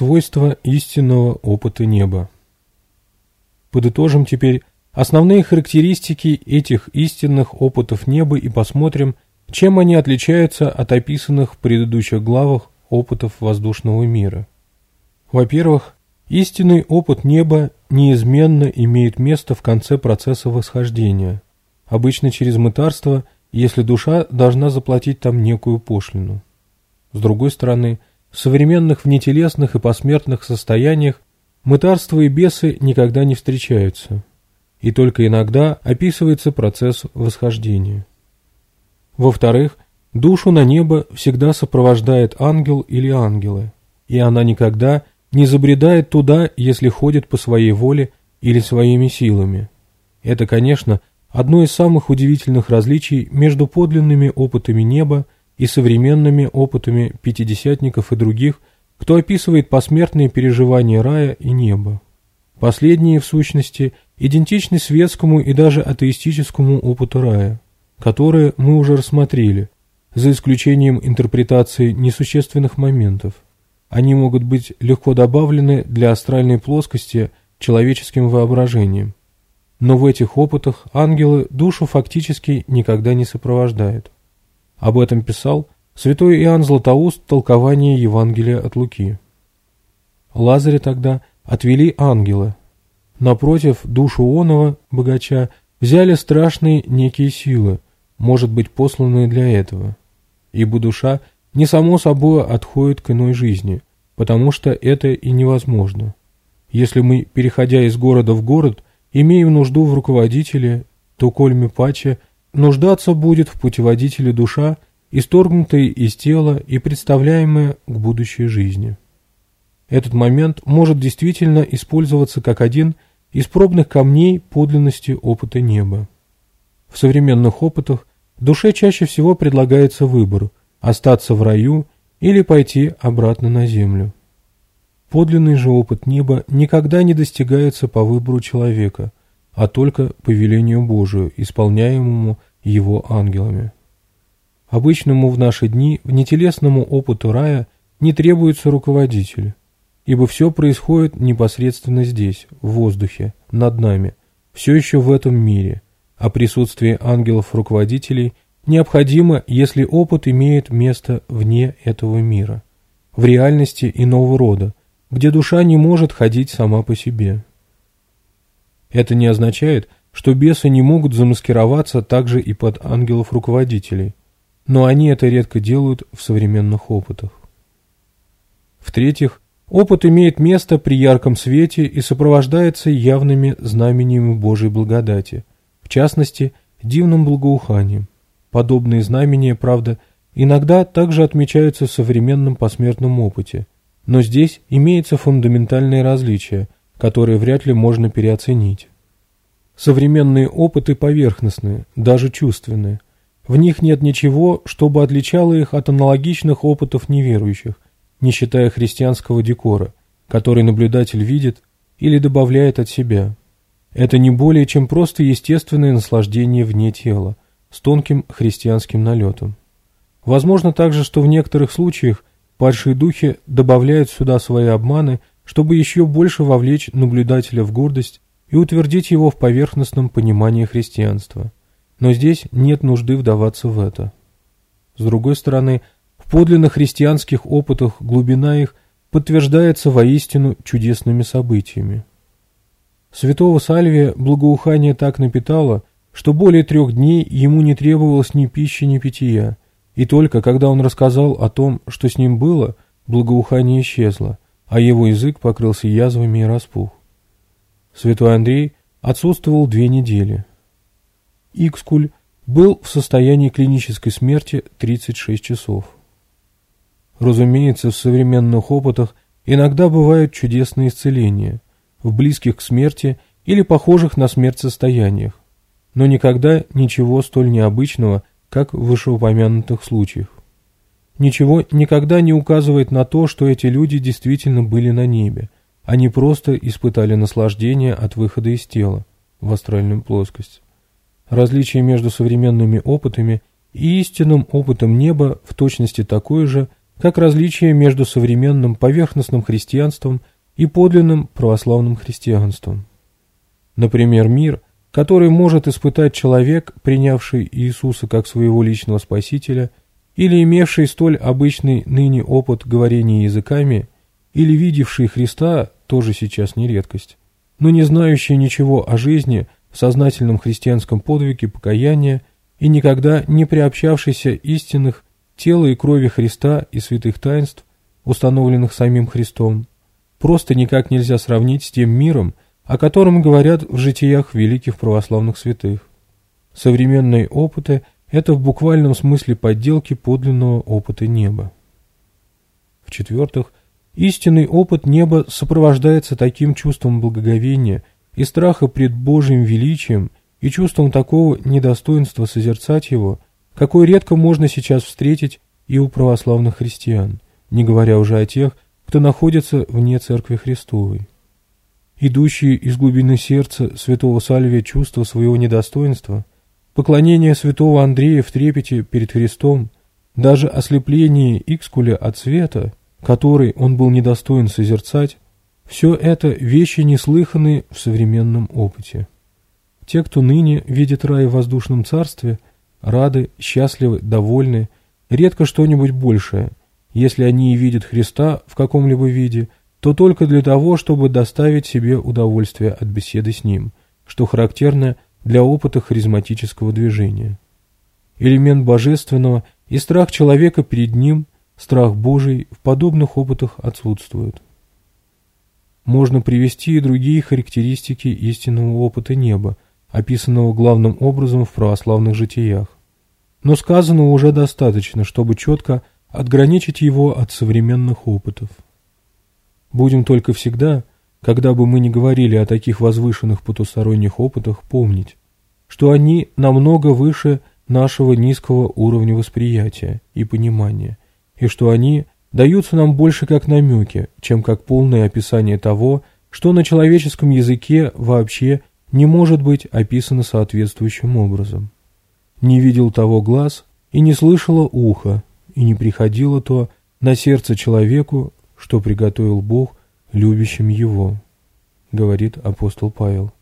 Свойства истинного опыта неба. Подытожим теперь основные характеристики этих истинных опытов неба и посмотрим, чем они отличаются от описанных в предыдущих главах опытов воздушного мира. Во-первых, истинный опыт неба неизменно имеет место в конце процесса восхождения, обычно через мытарство, если душа должна заплатить там некую пошлину. С другой стороны – в современных внетелесных и посмертных состояниях мытарство и бесы никогда не встречаются, и только иногда описывается процесс восхождения. Во-вторых, душу на небо всегда сопровождает ангел или ангелы, и она никогда не забредает туда, если ходит по своей воле или своими силами. Это, конечно, одно из самых удивительных различий между подлинными опытами неба и и современными опытами пятидесятников и других, кто описывает посмертные переживания рая и неба. Последние, в сущности, идентичны светскому и даже атеистическому опыту рая, которые мы уже рассмотрели, за исключением интерпретации несущественных моментов. Они могут быть легко добавлены для астральной плоскости человеческим воображением. Но в этих опытах ангелы душу фактически никогда не сопровождают. Об этом писал святой Иоанн Златоуст в толковании Евангелия от Луки. Лазаря тогда отвели ангелы. Напротив, душу оного, богача, взяли страшные некие силы, может быть, посланные для этого. Ибо душа не само собой отходит к иной жизни, потому что это и невозможно. Если мы, переходя из города в город, имеем нужду в руководителе, то кольми паче – нуждаться будет в путеводителе душа, исторгнутая из тела и представляемая к будущей жизни. Этот момент может действительно использоваться как один из пробных камней подлинности опыта неба. В современных опытах душе чаще всего предлагается выбор – остаться в раю или пойти обратно на землю. Подлинный же опыт неба никогда не достигается по выбору человека – а только по велению Божию, исполняемому его ангелами. Обычному в наши дни внетелесному опыту рая не требуется руководитель, ибо все происходит непосредственно здесь, в воздухе, над нами, все еще в этом мире, а присутствие ангелов-руководителей необходимо, если опыт имеет место вне этого мира, в реальности иного рода, где душа не может ходить сама по себе. Это не означает, что бесы не могут замаскироваться также и под ангелов-руководителей, но они это редко делают в современных опытах. В-третьих, опыт имеет место при ярком свете и сопровождается явными знамениями Божьей благодати, в частности, дивным благоуханием. Подобные знамения, правда, иногда также отмечаются в современном посмертном опыте, но здесь имеется фундаментальное различие – которые вряд ли можно переоценить. Современные опыты поверхностны, даже чувственные. В них нет ничего, чтобы отличало их от аналогичных опытов неверующих, не считая христианского декора, который наблюдатель видит или добавляет от себя. Это не более чем просто естественное наслаждение вне тела, с тонким христианским налетом. Возможно также, что в некоторых случаях падшие духи добавляют сюда свои обманы чтобы еще больше вовлечь наблюдателя в гордость и утвердить его в поверхностном понимании христианства. Но здесь нет нужды вдаваться в это. С другой стороны, в подлинно христианских опытах глубина их подтверждается воистину чудесными событиями. Святого Сальвия благоухание так напитало, что более трех дней ему не требовалось ни пищи, ни питья, и только когда он рассказал о том, что с ним было, благоухание исчезло – а его язык покрылся язвами и распух. Святой Андрей отсутствовал две недели. Икскуль был в состоянии клинической смерти 36 часов. Разумеется, в современных опытах иногда бывают чудесные исцеления, в близких к смерти или похожих на смерть состояниях, но никогда ничего столь необычного, как в вышеупомянутых случаях. Ничего никогда не указывает на то, что эти люди действительно были на небе. Они просто испытали наслаждение от выхода из тела в астральную плоскость. Различие между современными опытами и истинным опытом неба в точности такое же, как различие между современным поверхностным христианством и подлинным православным христианством. Например, мир, который может испытать человек, принявший Иисуса как своего личного спасителя, или имевший столь обычный ныне опыт говорения языками, или видевший Христа, тоже сейчас не редкость, но не знающий ничего о жизни в сознательном христианском подвиге покаяния и никогда не приобщавшийся истинных тела и крови Христа и святых таинств, установленных самим Христом, просто никак нельзя сравнить с тем миром, о котором говорят в житиях великих православных святых. Современные опыты – это в буквальном смысле подделки подлинного опыта неба. В-четвертых, истинный опыт неба сопровождается таким чувством благоговения и страха пред Божьим величием и чувством такого недостоинства созерцать его, какое редко можно сейчас встретить и у православных христиан, не говоря уже о тех, кто находится вне Церкви Христовой. Идущие из глубины сердца святого Сальвия чувства своего недостоинства – Поклонение святого Андрея в трепете перед Христом, даже ослепление Икскуля от света, который он был недостоин созерцать, все это вещи неслыханные в современном опыте. Те, кто ныне видит рай в воздушном царстве, рады, счастливы, довольны, редко что-нибудь большее. Если они и видят Христа в каком-либо виде, то только для того, чтобы доставить себе удовольствие от беседы с Ним, что характерно – для опыта харизматического движения. Элемент божественного и страх человека перед ним, страх Божий, в подобных опытах отсутствуют. Можно привести и другие характеристики истинного опыта неба, описанного главным образом в православных житиях. Но сказанного уже достаточно, чтобы четко отграничить его от современных опытов. Будем только всегда – когда бы мы ни говорили о таких возвышенных потусторонних опытах, помнить, что они намного выше нашего низкого уровня восприятия и понимания, и что они даются нам больше как намеки, чем как полное описание того, что на человеческом языке вообще не может быть описано соответствующим образом. Не видел того глаз и не слышало ухо, и не приходило то на сердце человеку, что приготовил Бог любящим Его, говорит апостол Павел.